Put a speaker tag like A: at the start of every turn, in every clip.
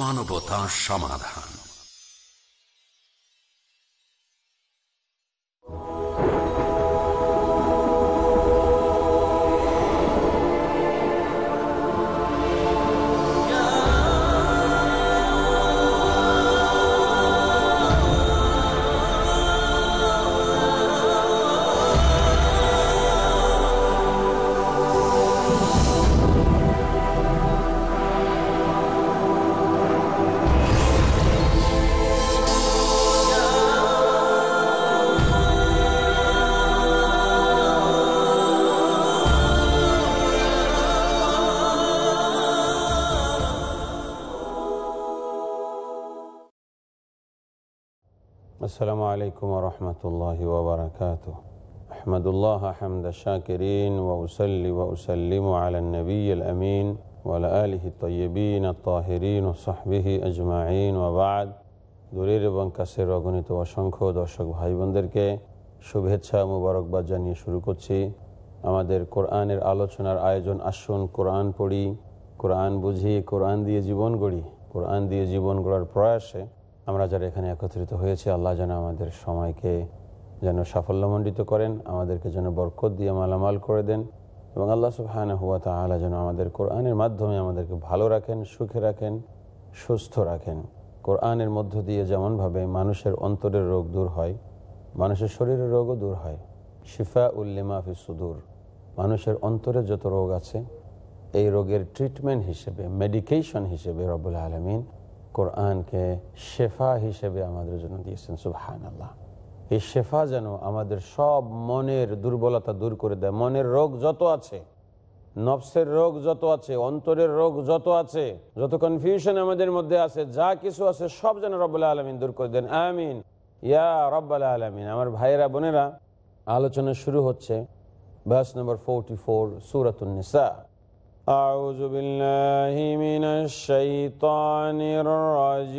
A: মানবতা সমাধান।
B: السلام عليكم ورحمة الله وبركاته أحمد الله حمد الشاكرين وأسلي وأسلم على النبي الأمين وعلى آله الطيبين الطاهرين وصحبه أجمعين وبعد দূরের এবং কাছের অগণিত অসংখ্য দর্শক ভাই বোনদেরকে শুভেচ্ছা মুবারকবাদ জানিয়ে শুরু করছি আমাদের কোরআনের আলোচনার আয়োজন আসুন কোরআন পড়ি কোরআন বুঝি কোরআন দিয়ে জীবন গড়ি কোরআন দিয়ে জীবন গড়ার প্রয়াসে আমরা যারা এখানে একত্রিত হয়েছি, আল্লাহ যেন আমাদের সময়কে যেন সাফল্যমণ্ডিত করেন, আমাদেরকে যেন বরকত দিয়ে মালামাল করে দেন এবং আল্লাহ সুবহান হুয়া তালা যেন আমাদের কোরআনের মাধ্যমে আমাদেরকে ভালো রাখেন, সুখে রাখেন, সুস্থ রাখেন। কোরআনের মধ্য দিয়ে যেমনভাবে মানুষের অন্তরের রোগ দূর হয়, মানুষের শরীরের রোগও দূর হয়। শিফা উল্লিমা ফি সুদূর, মানুষের অন্তরে যত রোগ আছে, এই রোগের ট্রিটমেন্ট হিসেবে মেডিকেশন হিসেবে রবুল আলমিন কোরআনকে শেফা হিসেবে আমাদের জন্য দিয়েছেন সুবহান আল্লাহ এই শেফা যেন আমাদের সব মনের দুর্বলতা দূর করে দেয়। মনের রোগ যত আছে, নফসের রোগ যত আছে, অন্তরের রোগ যত আছে, যত কনফিউশন আমাদের মধ্যে আছে, যা কিছু আছে, সব যেন রব্বুল আলমিন দূর করে দেন। আমিন। ইয়া রব্বাল আলমিন। আমার ভাইয়েরা, বোনেরা, আলোচনা শুরু হচ্ছে। বাস নম্বর ফোরটি ফোর সুরাতুন্নিসা। أعوذ بالله من الشيطان الرجيم.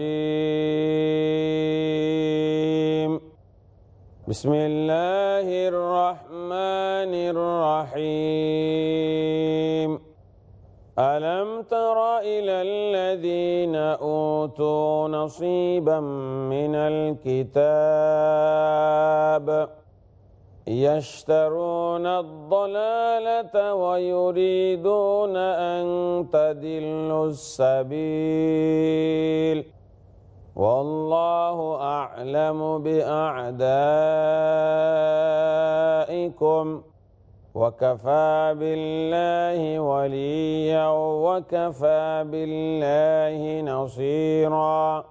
B: بسم الله الرحمن الرحيم. ألم تر إلى الذين أوتوا نصيبا من الكتاب؟ يشترون الضلالة ويريدون أن تدلوا السبيل. والله أعلم بأعدائكم. وكفى بالله وليا وكفى بالله نصيرا.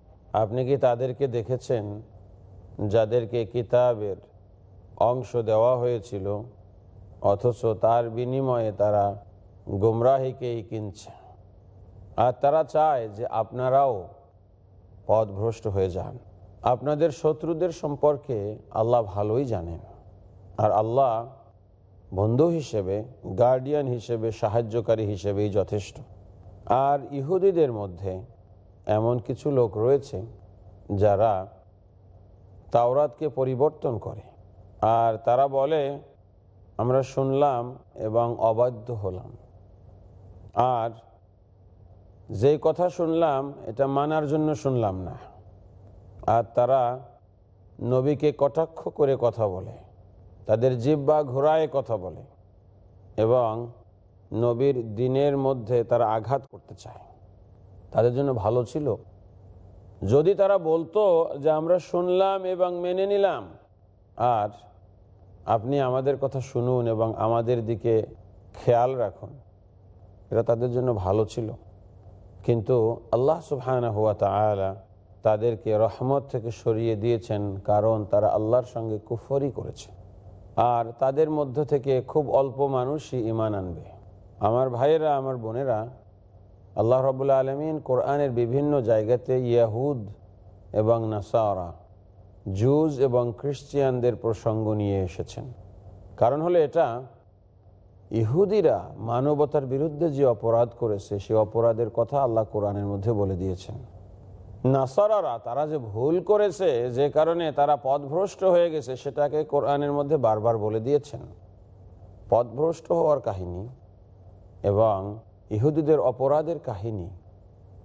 B: আপনি কি তাদেরকে দেখেছেন যাদেরকে কিতাবের অংশ দেওয়া হয়েছিল? অথচ তার বিনিময়ে তারা গুমরাহিকেই কিনছে। আর তারা চায় যে আপনারাও পথভ্রষ্ট হয়ে যান। আপনাদের শত্রুদের সম্পর্কে আল্লাহ ভালোই জানেন। আর আল্লাহ বন্ধু হিসেবে গার্ডিয়ান হিসেবে, সাহায্যকারী হিসেবেই যথেষ্ট। আর ইহুদিদের মধ্যে এমন কিছু লোক রয়েছে যারা তাওরাতকে পরিবর্তন করে। আর তারা বলে, আমরা শুনলাম এবং অবাধ্য হলাম। আর যে কথা শুনলাম, এটা মানার জন্য শুনলাম না। আর তারা নবীকে কটাক্ষ করে কথা বলে, তাদের জিব্বা ঘোরায় কথা বলে এবং নবীর দিনের মধ্যে তারা আঘাত করতে চায়। তাদের জন্য ভালো ছিল। যদি তারা বলতো যে আমরা শুনলাম এবং মেনে নিলাম, আর আপনি আমাদের কথা শুনুন এবং আমাদের দিকে খেয়াল রাখুন এটা তাদের জন্য ভালো ছিল। কিন্তু আল্লাহ সুবহানা হুয়া তালা তাদেরকে রহমত থেকে সরিয়ে দিয়েছেন, কারণ তারা আল্লাহর সঙ্গে কুফরি করেছে। আর তাদের মধ্য থেকে খুব অল্প মানুষই ইমান আনবে। আমার ভাইয়েরা, আমার বোনেরা আল্লাহ রবুল্লা আলমিন কোরআনের বিভিন্ন জায়গাতে ইয়াহুদ এবং নাসারা, জুজ এবং খ্রিস্টিয়ানদের প্রসঙ্গ নিয়ে এসেছেন। কারণ হলো এটা, ইহুদিরা মানবতার বিরুদ্ধে যে অপরাধ করেছে, সে অপরাধের কথা আল্লাহ কোরআনের মধ্যে বলে দিয়েছেন। নাসারারা, তারা যে ভুল করেছে, যে কারণে তারা পদভ্রষ্ট হয়ে গেছে, সেটাকে কোরআনের মধ্যে বারবার বলে দিয়েছেন। পদভ্রষ্ট হওয়ার কাহিনী এবং ইহুদিদের অপরাধের কাহিনী।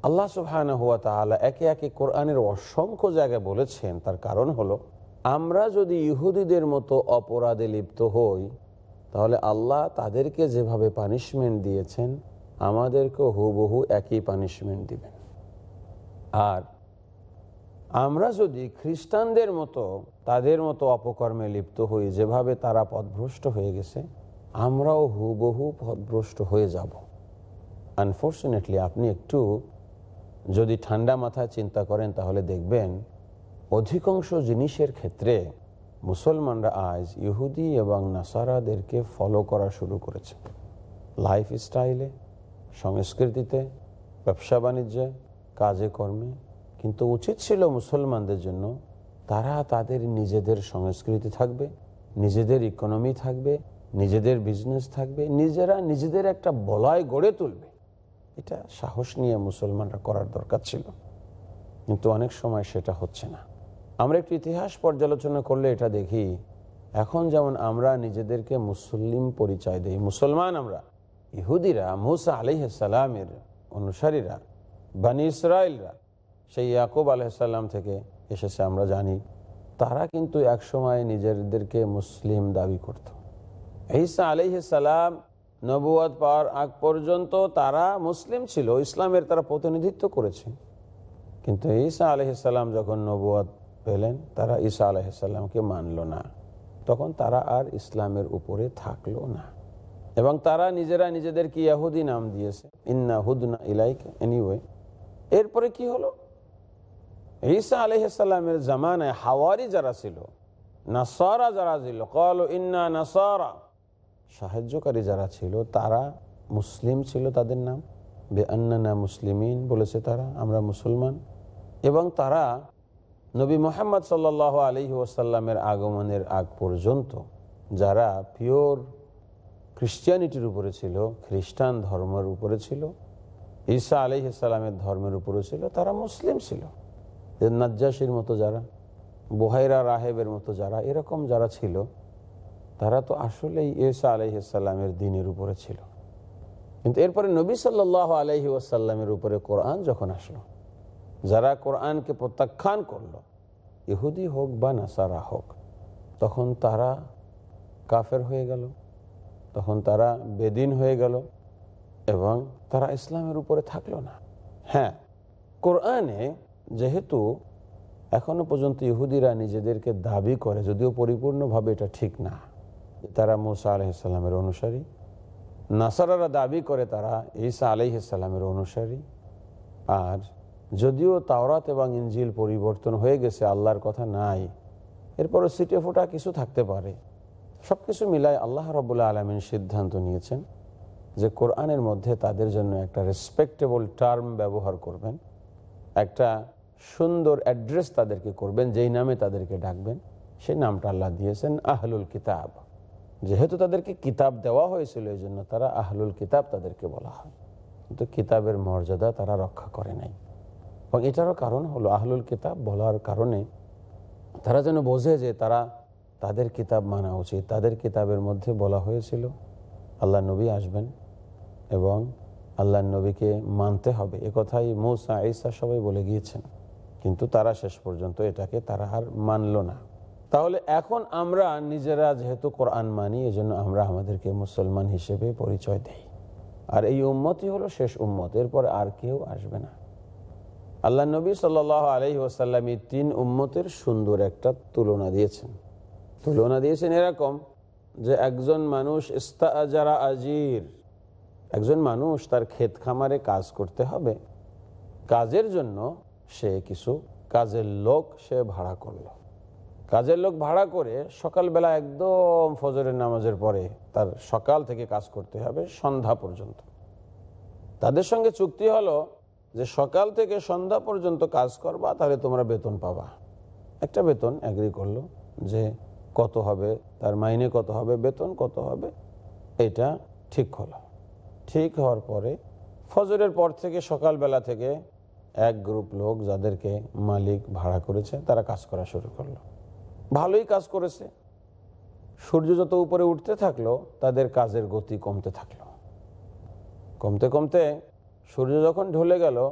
B: আল্লাহ সুবহান হুয়া তাহলে একে একে কোরআনের অসংখ্য জায়গায় বলেছেন, তার কারণ হলো, আমরা যদি ইহুদিদের মতো অপরাধে লিপ্ত হই, তাহলে আল্লাহ তাদেরকে যেভাবে পানিশমেন্ট দিয়েছেন আমাদেরকে হুবহু একই পানিশমেন্ট দিবেন। আর আমরা যদি খ্রিস্টানদের মতো, তাদের মতো অপকর্মে লিপ্ত হই, যেভাবে তারা পথভ্রষ্ট হয়ে গেছে, আমরাও হুবহু পথভ্রষ্ট হয়ে যাব। আনফর্চুনেটলি আপনি একটু যদি ঠান্ডা মাথায় চিন্তা করেন, তাহলে দেখবেন অধিকাংশ জিনিসের ক্ষেত্রে মুসলমানরা আজ ইহুদি এবং নাসারাদেরকে ফলো করা শুরু করেছে। লাইফ স্টাইলে সংস্কৃতিতে, ব্যবসা বাণিজ্যে, কাজে কর্মে। কিন্তু উচিত ছিল মুসলমানদের জন্য তারা তাদের নিজেদের সংস্কৃতি থাকবে, নিজেদের ইকোনমি থাকবে, নিজেদের বিজনেস থাকবে, নিজেরা নিজেদের একটা বলয় গড়ে তুলবে। এটা সাহস নিয়ে মুসলমানরা করার দরকার ছিল। কিন্তু অনেক সময় সেটা হচ্ছে না। আমরা একটু ইতিহাস পর্যালোচনা করলে এটা দেখি, এখন যেমন আমরা নিজেদেরকে মুসলিম পরিচয় দিই, মুসলমান আমরা, ইহুদিরা, মুসা আলিহাসালামের অনুসারীরা, বানি ইসরায়েলরা সেই ইয়াকুব আলহাম থেকে এসেছে আমরা জানি, তারা কিন্তু একসময় নিজেদেরকে মুসলিম দাবি করত। ঈসা আলিহাসালাম নবুয়াদ পাওয়ার আগ পর্যন্ত তারা মুসলিম ছিল, ইসলামের তারা প্রতিনিধিত্ব করেছে। কিন্তু ঈসা আলহিসাল্লাম যখন নবুয়াদ পেলেন, তারা ঈসা আলহিসাল্লামকে মানল না। তখন তারা আর ইসলামের উপরে থাকল না। এবং তারা নিজেরা নিজেদেরকে ইয়াহুদি নাম দিয়েছে, ইন্না হুদনা ইলাইক এনিওয়ে এরপরে কি হলো? ঈসা আলহিসাল্লামের জামানায় হাওয়ারি যারা ছিল, নাসারা যারা ছিল, কল ইন্না নাসারা সাহায্যকারী যারা ছিল, তারা মুসলিম ছিল তাদের নাম। বে আন্নানা মুসলিমিন বলেছে তারা, আমরা মুসলমান। এবং তারা নবী মোহাম্মদ সাল্ল আলহি ওয়াসাল্লামের আগমনের আগ পর্যন্ত, যারা পিওর খ্রিস্টিয়ানিটির উপরে ছিল, খ্রিস্টান ধর্মের উপরে ছিল, ঈসা আলহিসাল্লামের ধর্মের উপরে ছিল, তারা মুসলিম ছিল। নাজ্জাসির মতো যারা, বোহাইরা রাহেবের মতো যারা, এরকম যারা ছিল তারা তো আসলেই ঈসা আলহিসাল্লামের দিনের উপরে ছিল। কিন্তু এরপরে নবী সাল্লাহ আলহি ওয়াসাল্লামের উপরে কোরআন যখন আসলো, যারা কোরআনকে প্রত্যাখ্যান করল, ইহুদি হোক বা নাসারা হোক, তখন তারা কাফের হয়ে গেল, তখন তারা বেদিন হয়ে গেল এবং তারা ইসলামের উপরে থাকল না। হ্যাঁ কোরআনে যেহেতু এখনও পর্যন্ত ইহুদিরা নিজেদেরকে দাবি করে, যদিও পরিপূর্ণভাবে এটা ঠিক না। তারা মুসা আলহিসাল্লামের অনুসারী। নাসারারা দাবি করে তারা ঈসা আলহিসাল্লামের অনুসারী। আর যদিও তাওরাত এবং ইঞ্জিল পরিবর্তন হয়ে গেছে, আল্লাহর কথা নাই এরপরে সিটে ফোটা কিছু থাকতে পারে। সব কিছু মিলায় আল্লাহ রবুল্লা আলমিন সিদ্ধান্ত নিয়েছেন যে কোরআনের মধ্যে তাদের জন্য একটা রেসপেক্টেবল টার্ম ব্যবহার করবেন, একটা সুন্দর অ্যাড্রেস তাদেরকে করবেন, যেই নামে তাদেরকে ডাকবেন, সেই নামটা আল্লাহ দিয়েছেন আহলুল কিতাব। যেহেতু তাদেরকে কিতাব দেওয়া হয়েছিল, এই জন্য তারা আহলুল কিতাব তাদেরকে বলা হয়। কিন্তু কিতাবের মর্যাদা তারা রক্ষা করে নাই। এবং এটারও কারণ হলো, আহলুল কিতাব বলার কারণে তারা যেন বোঝে যে তারা তাদের কিতাব মানা উচিত। তাদের কিতাবের মধ্যে বলা হয়েছিল আল্লাহ নবী আসবেন এবং আল্লাহ নবীকে মানতে হবে। কথাই মৌসা, ঈসা সবাই বলে গিয়েছেন। কিন্তু তারা শেষ পর্যন্ত এটাকে তারা আর মানল না। তাহলে এখন আমরা নিজেরা যেহেতু কোরআন মানি, এজন্য আমরা আমাদেরকে মুসলমান হিসেবে পরিচয় দেই। আর এই উম্মতই হলো শেষ উম্মত, এরপরে আর কেউ আসবে না। আল্লাহ নবী সাল আলহি ওসাল্লাম এই তিন উম্মতের সুন্দর একটা তুলনা দিয়েছেন। তুলনা দিয়েছেন এরকম যে একজন মানুষ ইস্তা যারা আজির একজন মানুষ তার ক্ষেত খামারে কাজ করতে হবে। কাজের জন্য সে কিছু, কাজের লোক সে ভাড়া করল। কাজের লোক ভাড়া করে সকালবেলা একদম ফজরের নামাজের পরে তার সকাল থেকে কাজ করতে হবে সন্ধ্যা পর্যন্ত। তাদের সঙ্গে চুক্তি হলো যে সকাল থেকে সন্ধ্যা পর্যন্ত কাজ করবা, তাহলে তোমরা বেতন পাবা। একটা বেতন অ্যাগ্রি করল যে কত হবে, তার মাইনে কত হবে, বেতন কত হবে, এটা ঠিক হলো। ঠিক হওয়ার পরে ফজরের পর থেকে সকালবেলা থেকে এক গ্রুপ লোক যাদেরকে মালিক ভাড়া করেছে, তারা কাজ করা শুরু করল। ভালোই কাজ করেছে। সূর্য যত উপরে উঠতে থাকল, তাদের কাজের গতি কমতে থাকল। কমতে কমতে সূর্য যখন ঢলে গেল,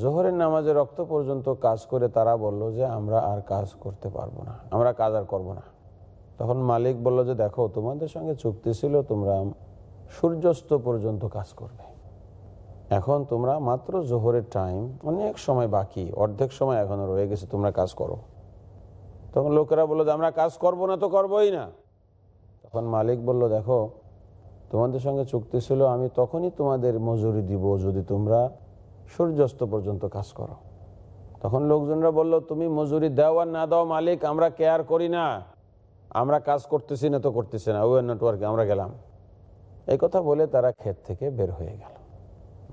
B: জোহরের নামাজে রক্ত পর্যন্ত কাজ করে তারা বলল যে, আমরা আর কাজ করতে পারব না, আমরা কাজ আর করব না। তখন মালিক বলল যে, দেখো, তোমাদের সঙ্গে চুক্তি ছিল, তোমরা সূর্যাস্ত পর্যন্ত কাজ করবে। এখন তোমরা মাত্র জোহরের টাইম অনেক সময় বাকি, অর্ধেক সময় এখনও রয়ে গেছে, তোমরা কাজ করো। তখন লোকেরা বলল যে, আমরা কাজ করব না তো করবোই না। তখন মালিক বলল, দেখো, তোমাদের সঙ্গে চুক্তি ছিল, আমি তখনই তোমাদের মজুরি দিব যদি তোমরা সূর্যাস্ত পর্যন্ত কাজ করো। তখন লোকজনরা বলল, তুমি মজুরি দাও আর না দাও মালিক, আমরা কেয়ার করি না। আমরা কাজ করতেছি না তো করতেছি না ওয়ের নেটওয়ার্কে আমরা গেলাম। এই কথা বলে তারা ক্ষেত থেকে বের হয়ে গেল।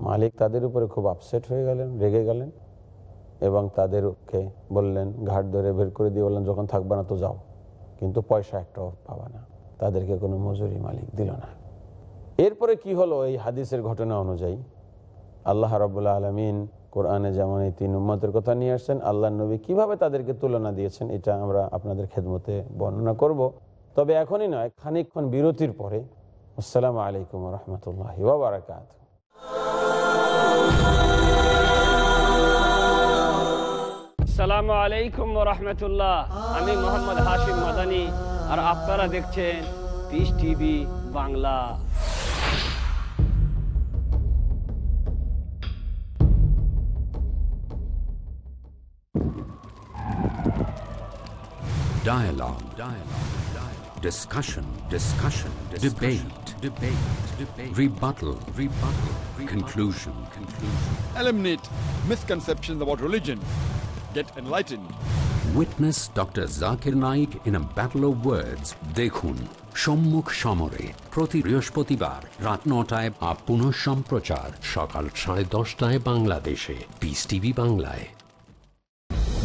B: মালিক তাদের উপরে খুব আপসেট হয়ে গেলেন, রেগে গেলেন। এবং তাদেরকে বললেন, ঘাট ধরে বের করে দিয়ে বললেন, যখন থাকবে না তো যাও। কিন্তু পয়সা একটাও পাবা না। তাদেরকে কোনো মজুরি মালিক দিল না। এরপরে কি হলো এই হাদিসের ঘটনা অনুযায়ী? আল্লাহ রবুল্লা আলমিন কোরআনে যেমন এই তিন উম্মতের কথা নিয়ে আসছেন আল্লাহ নবী কীভাবে তাদেরকে তুলনা দিয়েছেন, এটা আমরা আপনাদের খেদমতে বর্ণনা করব। তবে এখনই নয়, খানিকক্ষণ বিরতির পরে, আসসালামু আলাইকুম রহমতুল্লাহ বারাকাত
C: আসসালামু আলাইকুম রহমতুল্লাহ আমি মোহাম্মদ হাশিম মাদানি আর আপনারা দেখছেন Peace TV Bangla
A: Dialogue. Dialogue. Dialogue. Discussion. Discussion. Debate. Debate. Debate. Rebuttal. Rebuttal. Conclusion. Conclusion.
D: Eliminate misconceptions about religion. Get enlightened.
A: Witness Dr. Zakir Naik in a battle of words. দেখুন সম্মুখ সমরে প্রতি বৃহস্পতিবার রাত নটায় পুনঃ সম্প্রচার সকাল সাড়ে দশটায় বাংলাদেশে পিস টিভি বাংলায়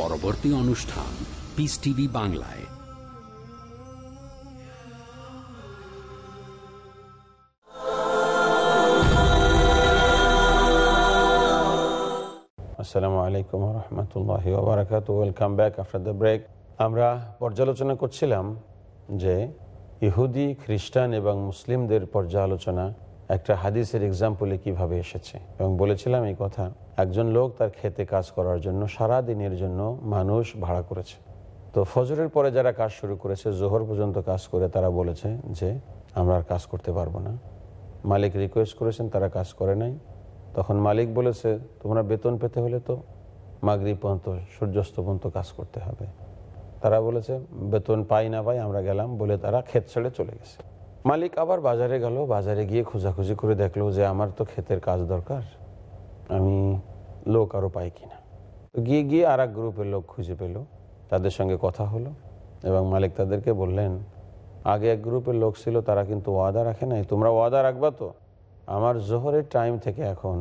A: পরবর্তী অনুষ্ঠান পিস টিভি বাংলায়।
B: আসসালামু আলাইকুম রহমতুল্লাহ welcome back after the break আমরা পর্যালোচনা করছিলাম যে ইহুদি, খ্রিস্টান এবং মুসলিমদের পর্যালোচনা একটা হাদিসের এক্সাম্পলে কীভাবে এসেছে? এবং বলেছিলাম এই কথা, একজন লোক তার খেতে কাজ করার জন্য সারা দিনের জন্য মানুষ ভাড়া করেছে। তো ফজরের পরে যারা কাজ শুরু করেছে, জোহর পর্যন্ত কাজ করে তারা বলেছে যে, আমরা আর কাজ করতে পারব না। মালিক রিকোয়েস্ট করেছেন, তারা কাজ করে নাই। তখন মালিক বলেছে, তোমরা বেতন পেতে হলে তো মাগরি পর্যন্ত, সূর্যাস্ত পর্যন্ত কাজ করতে হবে। তারা বলেছে, বেতন পাই না পাই আমরা গেলাম, বলে তারা ক্ষেত ছেড়ে চলে গেছে। মালিক আবার বাজারে গেল, বাজারে গিয়ে খোঁজাখুঁজি করে দেখল যে আমার তো ক্ষেতের কাজ দরকার, আমি লোক আরও পাই কিনা। তো গিয়ে গিয়ে আর এক গ্রুপের লোক খুঁজে পেল, তাদের সঙ্গে কথা হলো এবং মালিক তাদেরকে বললেন, আগে এক গ্রুপের লোক ছিল, তারা কিন্তু ওয়াদা রাখে নাই, তোমরা ওয়াদা রাখবা তো? আমার জোহরের টাইম থেকে এখন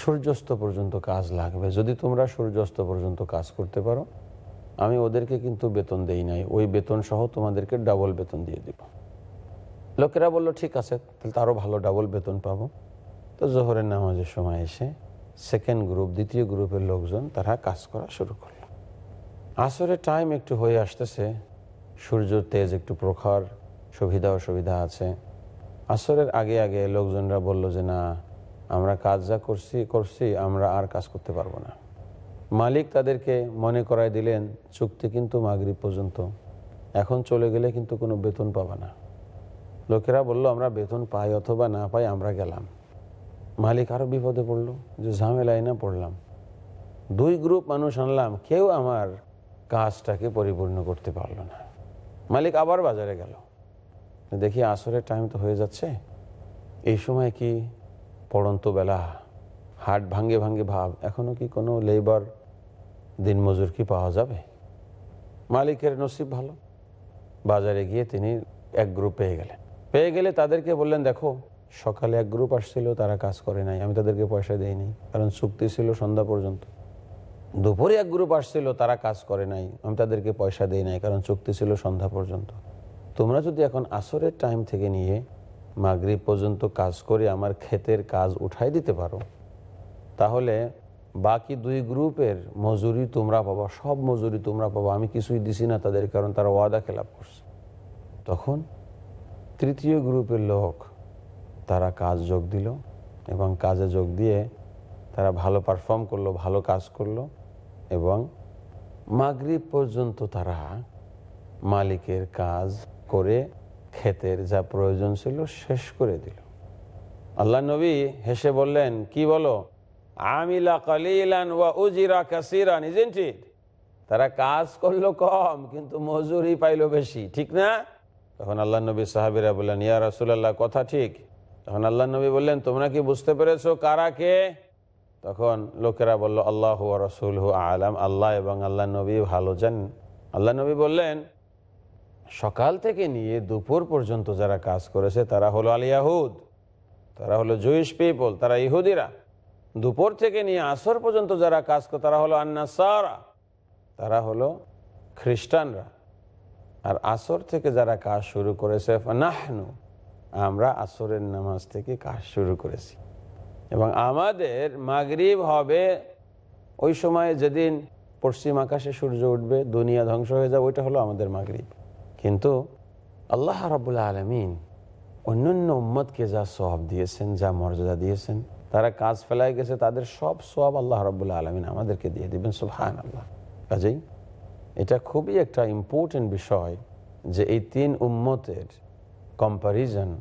B: সূর্যাস্ত পর্যন্ত কাজ লাগবে, যদি তোমরা সূর্যাস্ত পর্যন্ত কাজ করতে পারো, আমি ওদেরকে কিন্তু বেতন দেই নাই, ওই বেতন সহ তোমাদেরকে ডাবল বেতন দিয়ে দিব। লোকেরা বলল, ঠিক আছে, তাহলে তারও ভালো ডাবল বেতন পাবো। তো জোহরের নামাজের সময় এসে সেকেন্ড গ্রুপ দ্বিতীয় গ্রুপের লোকজন তারা কাজ করা শুরু করল। আসরের টাইম একটু হয়ে আসতেছে, সূর্য তেজ একটু প্রখর, সুবিধা অসুবিধা আছে। আসরের আগে আগে লোকজনরা বলল যে, না, আমরা কাজ যা করছি করছি, আমরা আর কাজ করতে পারব না। মালিক তাদেরকে মনে করায় দিলেন, চুক্তি কিন্তু মাগরিব পর্যন্ত। এখন চলে গেলে কিন্তু কোনো বেতন পাবে না। লোকেরা বলল, আমরা বেতন পাই অথবা না পাই আমরা গেলাম। মালিক আরও বিপদে পড়ল, যে ঝামেলায় না পড়লাম। দুই গ্রুপ মানুষ আনলাম, কেউ আমার কাজটাকে পরিপূর্ণ করতে পারল না। মালিক আবার বাজারে গেল। দেখি আসরের টাইম তো হয়ে যাচ্ছে। এই সময় কি পড়ন্ত বেলা, হাট ভাঙ্গে ভাঙ্গে ভাব, এখনও কি কোনো লেবার দিনমজুর কি পাওয়া যাবে? মালিকের নসিব ভালো। বাজারে গিয়ে তিনি এক গ্রুপ পেয়ে গেলেন। পেয়ে গেলে তাদেরকে বললেন, দেখো, সকালে এক গ্রুপ আসছিল, তারা কাজ করে নাই। আমি তাদেরকে পয়সা দেইনি, কারণ চুক্তি ছিল সন্ধ্যা পর্যন্ত। দুপুরে এক গ্রুপ আসছিল, তারা কাজ করে নাই। আমি তাদেরকে পয়সা দেই নাই, কারণ চুক্তি ছিল সন্ধ্যা পর্যন্ত। তোমরা যদি এখন আসরের টাইম থেকে নিয়ে মাগরিব পর্যন্ত কাজ করে আমার ক্ষেতের কাজ উঠাই দিতে পারো, তাহলে বাকি দুই গ্রুপের মজুরি তোমরা পাবা, সব মজুরি তোমরা পাবা। আমি কিছুই দিছি না তাদের, কারণ তারা ওয়াদা খেলাপ করছে। তখন তৃতীয় গ্রুপের লোক, তারা কাজ যোগ দিল এবং কাজে যোগ দিয়ে তারা ভালো পারফর্ম করল, ভালো কাজ করল এবং মাগরিব পর্যন্ত তারা মালিকের কাজ করে ক্ষেতের যা প্রয়োজন ছিল শেষ করে দিল। আল্লাহ নবী হেসে বললেন, কি বলো? আমিলা কালিলান ওয়া উজিরা তারা কাজ করল কম, কিন্তু মজুরি পাইলো বেশি, ঠিক না? তখন আল্লাহ নবী সাহাবিরা বললেন, ইয়া রাসুলাল্লাহ, কথা ঠিক? তখন আল্লাহ নবী বললেন, তোমরা কি বুঝতে পেরেছ কারা কে? তখন লোকেরা বলল, আল্লাহ রসুল হু আলাম, আল্লাহ এবং আল্লাহ নবী ভালো জান আল্লাহ নবী বললেন, সকাল থেকে নিয়ে দুপুর পর্যন্ত যারা কাজ করেছে, তারা হলো আলিয়াহুদ তারা হলো জুইশ পিপল তারা ইহুদিরা। দুপুর থেকে নিয়ে আসর পর্যন্ত যারা কাজ করে, তারা হলো আন্নাসারা, তারা হলো খ্রিস্টানরা। আর আসর থেকে যারা কাজ শুরু করেছে নাহনু আমরা আসরের নামাজ থেকে কাজ শুরু করেছি। এবং আমাদের মাগরিব হবে ওই সময় যেদিন পশ্চিম আকাশে সূর্য উঠবে, দুনিয়া ধ্বংস হয়ে যাবে, ওইটা হলো আমাদের মাগরিব। কিন্তু আল্লাহ রাবুল্লাহ আলমিন অন্যান্য উম্মদকে যা সব দিয়েছেন, যা মর্যাদা দিয়েছেন, তারা কাজ ফেলায় গেছে, তাদের সব সব আল্লাহ রবুল্লাহ আলমিন আমাদেরকে দিয়ে দিবেন সুহান আল্লাহ কাজেই এটা খুবই একটা ইম্পর্টেন্ট বিষয় যে এই তিন উম্মতের কম্পারিজন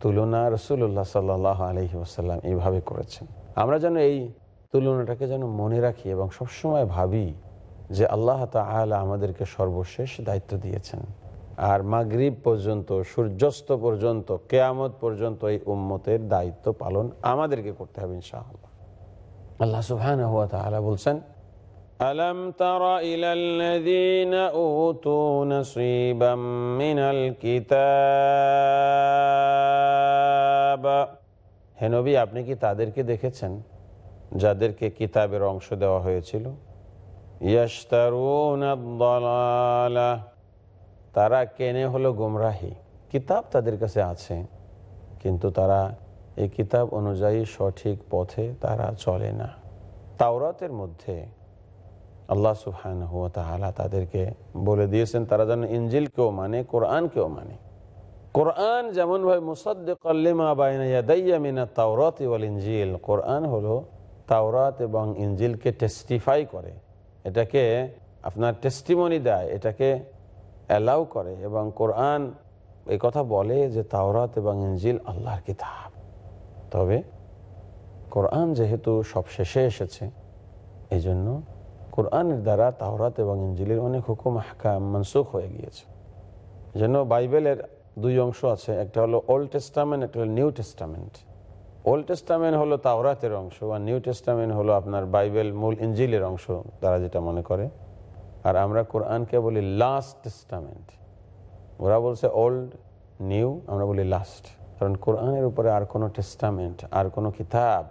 B: তুলনা রসুল্লাহ সাল্লাহ আলহি আসাল্লাম এইভাবে করেছেন। আমরা যেন এই তুলনাটাকে যেন মনে রাখি এবং সবসময় ভাবি যে আল্লাহ তালা আমাদেরকে সর্বশেষ দায়িত্ব দিয়েছেন। আর মাগরিব পর্যন্ত, সূর্যাস্ত পর্যন্ত, কেয়ামত পর্যন্ত এই উম্মতের দায়িত্ব পালন আমাদেরকে করতে হবে ইনশাআল্লাহ। আল্লাহ সুহান হুয়া তালা বলছেন ألم تر إلى الذين أوتوا نصيبا من الكتاب হে নবী আপনি কি তাদেরকে দেখেছেন যাদেরকে কিতাবের অংশ দেওয়া হয়েছিল তারা কেনে হলো গুমরাহি কিতাব তাদের কাছে আছে কিন্তু তারা এই কিতাব অনুযায়ী সঠিক পথে তারা চলে না তাওরাতের মধ্যে আল্লাহ সুহান হুয়া তাহলা তাদেরকে বলে দিয়েছেন, তারা যেন ইঞ্জিল কেউ মানে কোরআন কেউ মানে। কোরআন যেমন ভাই মুসাদ্দিমা বাইনা তাওরাত ইঞ্জিল কোরআন হলো তাওরাত এবং ইঞ্জিলকে টেস্টিফাই করে। এটাকে আপনার টেস্টিমনি দেয়, এটাকে অ্যালাউ করে এবং কোরআন এই কথা বলে যে তাওরাত এবং ইঞ্জিল আল্লাহর কিতাব। তবে কোরআন যেহেতু সব শেষে এসেছে এই জন্য কোরআনের দ্বারা তাওরাত এবং ইঞ্জিলের অনেক হুকুম হাকাম মনসুখ হয়ে গিয়েছে। যেন বাইবেলের দুই অংশ আছে, একটা হলো ওল্ড টেস্টামেন্ট একটা হলো নিউ টেস্টামেন্ট ওল্ড টেস্টামেন্ট হলো তাওরাতের অংশ, আর নিউ টেস্টামেন্ট হলো আপনার বাইবেল মূল ইঞ্জিলের অংশ তারা যেটা মনে করে। আর আমরা কোরআনকে বলি লাস্ট টেস্টামেন্ট ওরা বলছে ওল্ড নিউ আমরা বলি লাস্ট কারণ কোরআনের উপরে আর কোনো টেস্টামেন্ট আর কোনো কিতাব,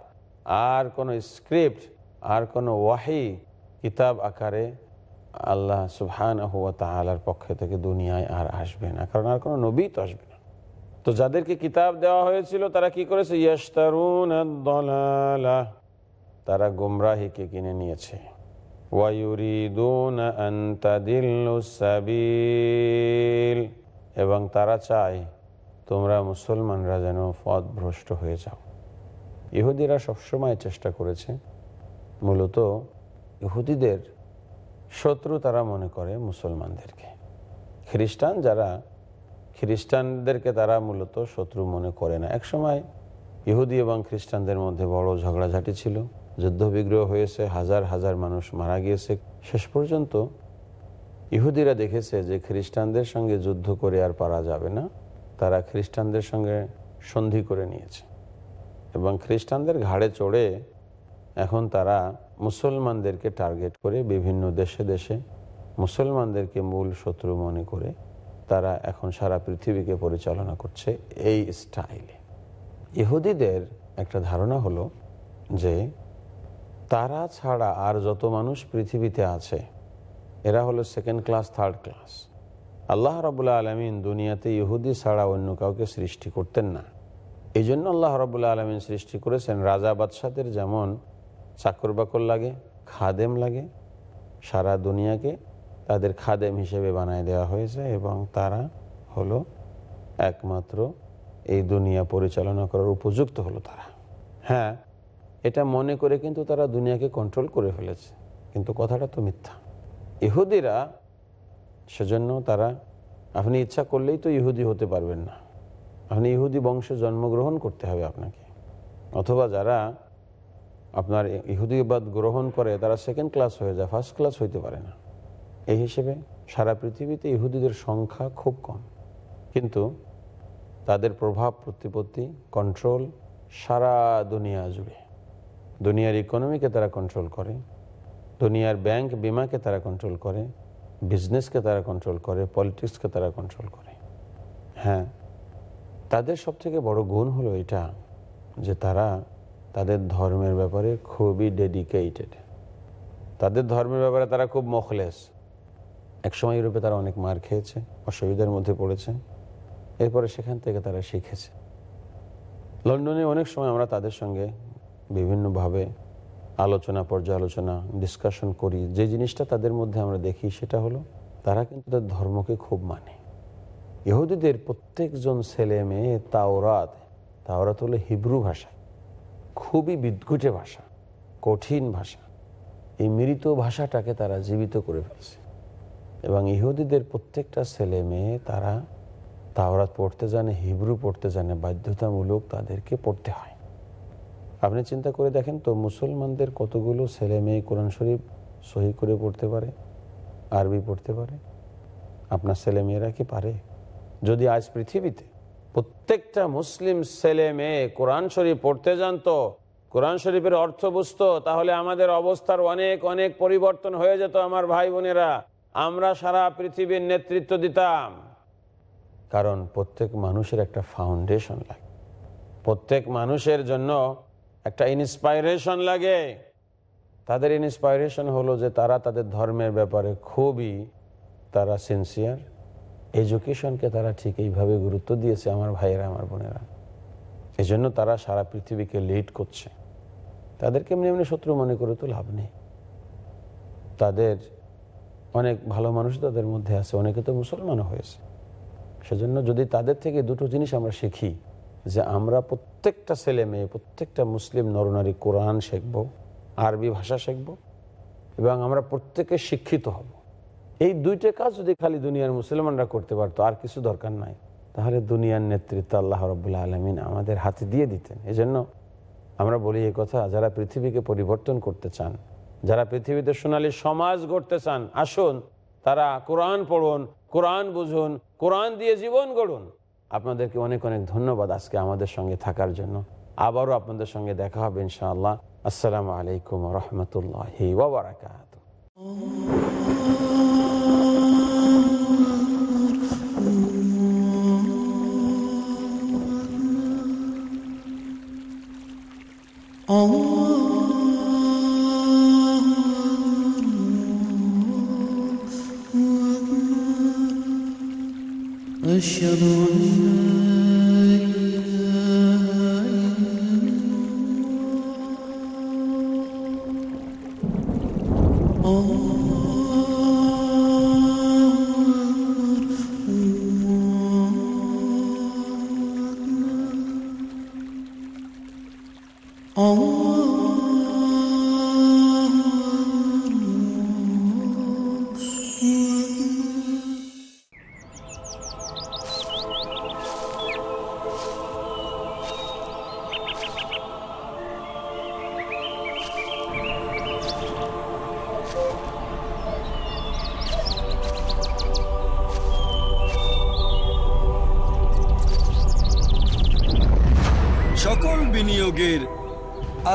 B: আর কোনো স্ক্রিপ্ট আর কোনো ওয়াহি কিতাব আকারে আল্লাহ সুবহান তালার পক্ষ থেকে দুনিয়ায় আর আসবে না। কারণ আর কোনো নবী তো আসবে না। তো যাদেরকে কিতাব দেওয়া হয়েছিল, তারা কি করেছে? ইয়াস্তারুন। তারা গুমরাহিকে কিনে নিয়েছে। এবং তারা চায়, তোমরা মুসলমানরা যেন পথ ভ্রষ্ট হয়ে যাও। ইহুদিরা সবসময় চেষ্টা করেছে। মূলত ইহুদিদের শত্রু তারা মনে করে মুসলমানদেরকে। খ্রিস্টান যারা, খ্রিস্টানদেরকে তারা মূলত শত্রু মনে করে না। একসময় ইহুদি এবং খ্রিস্টানদের মধ্যে বড় ঝগড়াঝাটি ছিল, যুদ্ধবিগ্রহ হয়েছে, হাজার হাজার মানুষ মারা গিয়েছে। শেষ পর্যন্ত ইহুদিরা দেখেছে যে খ্রিস্টানদের সঙ্গে যুদ্ধ করে আর পারা যাবে না, তারা খ্রিস্টানদের সঙ্গে সন্ধি করে নিয়েছে এবং খ্রিস্টানদের ঘাড়ে চড়ে এখন তারা মুসলমানদেরকে টার্গেট করে বিভিন্ন দেশে দেশে, মুসলমানদেরকে মূল শত্রু মনে করে তারা এখন সারা পৃথিবীকে পরিচালনা করছে এই স্টাইলে ইহুদিদের একটা ধারণা হলো যে তারা ছাড়া আর যত মানুষ পৃথিবীতে আছে, এরা হলো সেকেন্ড ক্লাস থার্ড ক্লাস আল্লাহ রবুল্লা আলমিন দুনিয়াতে ইহুদি ছাড়া অন্য কাউকে সৃষ্টি করতেন না। এই জন্য আল্লাহ রবুল্লা আলমিন সৃষ্টি করেছেন রাজা বাদশাদের যেমন চাকর বাকর লাগে, খাদেম লাগে। সারা দুনিয়াকে তাদের খাদেম হিসেবে বানায় দেওয়া হয়েছে এবং তারা হলো একমাত্র এই দুনিয়া পরিচালনা করার উপযুক্ত হলো তারা। হ্যাঁ এটা মনে করে কিন্তু তারা দুনিয়াকে কন্ট্রোল করে ফেলেছে, কিন্তু কথাটা তো মিথ্যা। ইহুদিরা সেজন্য তারা, আপনি ইচ্ছা করলেই তো ইহুদি হতে পারবেন না। আপনি ইহুদি বংশে জন্মগ্রহণ করতে হবে আপনাকে। অথবা যারা আপনার ইহুদিবাদ গ্রহণ করে তারা সেকেন্ড ক্লাস হয়ে যায় ফার্স্ট ক্লাস হইতে পারে না। এই হিসেবে সারা পৃথিবীতে ইহুদিদের সংখ্যা খুব কম। কিন্তু তাদের প্রভাব, প্রতিপত্তি কন্ট্রোল সারা দুনিয়া জুড়ে। দুনিয়ার ইকোনমিকে তারা কন্ট্রোল করে, দুনিয়ার ব্যাংক বিমাকে তারা কন্ট্রোল করে বিজনেসকে তারা কন্ট্রোল করে পলিটিক্সকে তারা কন্ট্রোল করে। হ্যাঁ তাদের সবথেকে বড় গুণ হলো এটা যে তারা তাদের ধর্মের ব্যাপারে খুবই ডেডিকেটেড তাদের ধর্মের ব্যাপারে তারা খুব মখলেস। একসময় ইউরোপে তারা অনেক মার খেয়েছে অসুবিধার মধ্যে পড়েছে। এরপরে সেখান থেকে তারা শিখেছে। লন্ডনে অনেক সময় আমরা তাদের সঙ্গে বিভিন্নভাবে আলোচনা, পর্যালোচনা ডিসকাশন করি। যে জিনিসটা তাদের মধ্যে আমরা দেখি সেটা হলো, তারা কিন্তু তাদের ধর্মকে খুব মানে। ইহুদিদের প্রত্যেকজন ছেলে মেয়ে তাওরাত তাওরাত হলো হিব্রু ভাষা। খুবই বিদ্ঘুটে ভাষা, কঠিন ভাষা। এই মৃত ভাষাটাকে তারা জীবিত করে ফেলছে। এবং ইহুদিদের প্রত্যেকটা ছেলে মেয়ে তারা তাওরাত পড়তে জানে, হিব্রু পড়তে জানে, বাধ্যতামূলক তাদেরকে পড়তে হয়। আপনি চিন্তা করে দেখেন তো, মুসলমানদের কতগুলো ছেলে মেয়ে কোরআন শরীফ সহি করে পড়তে পারে, আরবি পড়তে পারে? আপনার ছেলে মেয়েরা কি পারে? যদি আজ পৃথিবীতে প্রত্যেকটা মুসলিম ছেলে মেয়ে, কোরআন শরীফ পড়তে জানতো, কোরআন শরীফের অর্থ বুঝতো, তাহলে আমাদের অবস্থার অনেক অনেক পরিবর্তন হয়ে যেত আমার ভাই বোনেরা। আমরা সারা পৃথিবীর নেতৃত্ব দিতাম। কারণ প্রত্যেক মানুষের একটা ফাউন্ডেশন লাগে। প্রত্যেক মানুষের জন্য একটা ইন্সপাইরেশন লাগে। তাদের ইন্সপাইরেশন হলো যে তারা তাদের ধর্মের ব্যাপারে খুবই, তারা সিনসিয়ার এডুকেশনকে তারা ঠিক এইভাবে গুরুত্ব দিয়েছে আমার ভাইয়েরা, আমার বোনেরা। এই জন্য তারা সারা পৃথিবীকে লিড করছে। তাদেরকে এমনি এমনি শত্রু মনে করে তো লাভ নেই। তাদের অনেক ভালো মানুষ তাদের মধ্যে আছে, অনেকে তো মুসলমানও হয়েছে। সেজন্য যদি তাদের থেকে দুটো জিনিস আমরা শিখি, যে আমরা প্রত্যেকটা ছেলে মেয়ে, প্রত্যেকটা মুসলিম নরনারী কোরআন শিখব, আরবি ভাষা শিখব, এবং আমরা প্রত্যেকে শিক্ষিত হব। এই দুইটা কাজ যদি খালি দুনিয়ার মুসলমানরা করতে পারতো, আর কিছু দরকার নাই। তাহলে দুনিয়ার নেতৃত্ব আল্লাহ রবুল্লা আলমিন আমাদের হাতে দিয়ে দিতেন। এই জন্য আমরা বলি এই কথা, যারা পৃথিবীকে পরিবর্তন করতে চান, যারা পৃথিবীতে সোনালী সমাজ গড়তে চান, আসুন, তারা কোরআন পড়ুন, কোরআন বুঝুন, কোরআন দিয়ে জীবন গড়ুন। আপনাদেরকে অনেক অনেক ধন্যবাদ আজকে আমাদের সঙ্গে থাকার জন্য। আবারও আপনাদের সঙ্গে দেখা হবে ইনশাআল্লাহ। আসসালামু আলাইকুম রহমতুল্লাহ ওবরাকাত
E: أشهد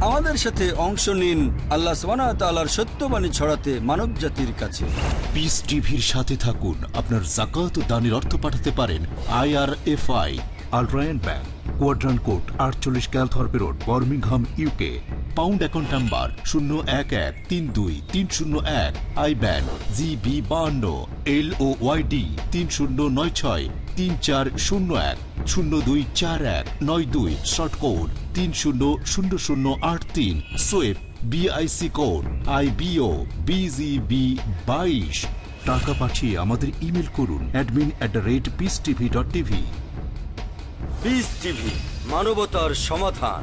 F: আমাদের সাথে অংশ নিন আল্লাহ তালার সত্যবাণী ছড়াতে মানব জাতির কাছে।
G: পিস টিভির সাথে থাকুন। আপনার জাকাত দানের অর্থ পাঠাতে পারেন আইআরএফআই ব্যাংক কোয়াড্রান্ট কোড আটচল্লিশ road UK pound account number শূন্য এক এক তিন দুই তিন শূন্য এক IBAN L O Y D তিন শূন্য নয় ছয় তিন চার শূন্য এক শূন্য দুই চার এক নয় দুই শর্ট কোড তিন শূন্য শূন্য শূন্য আট তিন। সোয়েব BIC code I B O B G B বাইশ। টাকা পাঠিয়ে আমাদের ইমেল করুন admin at the rate peace TV
F: dot TV মানবতার সমাধান।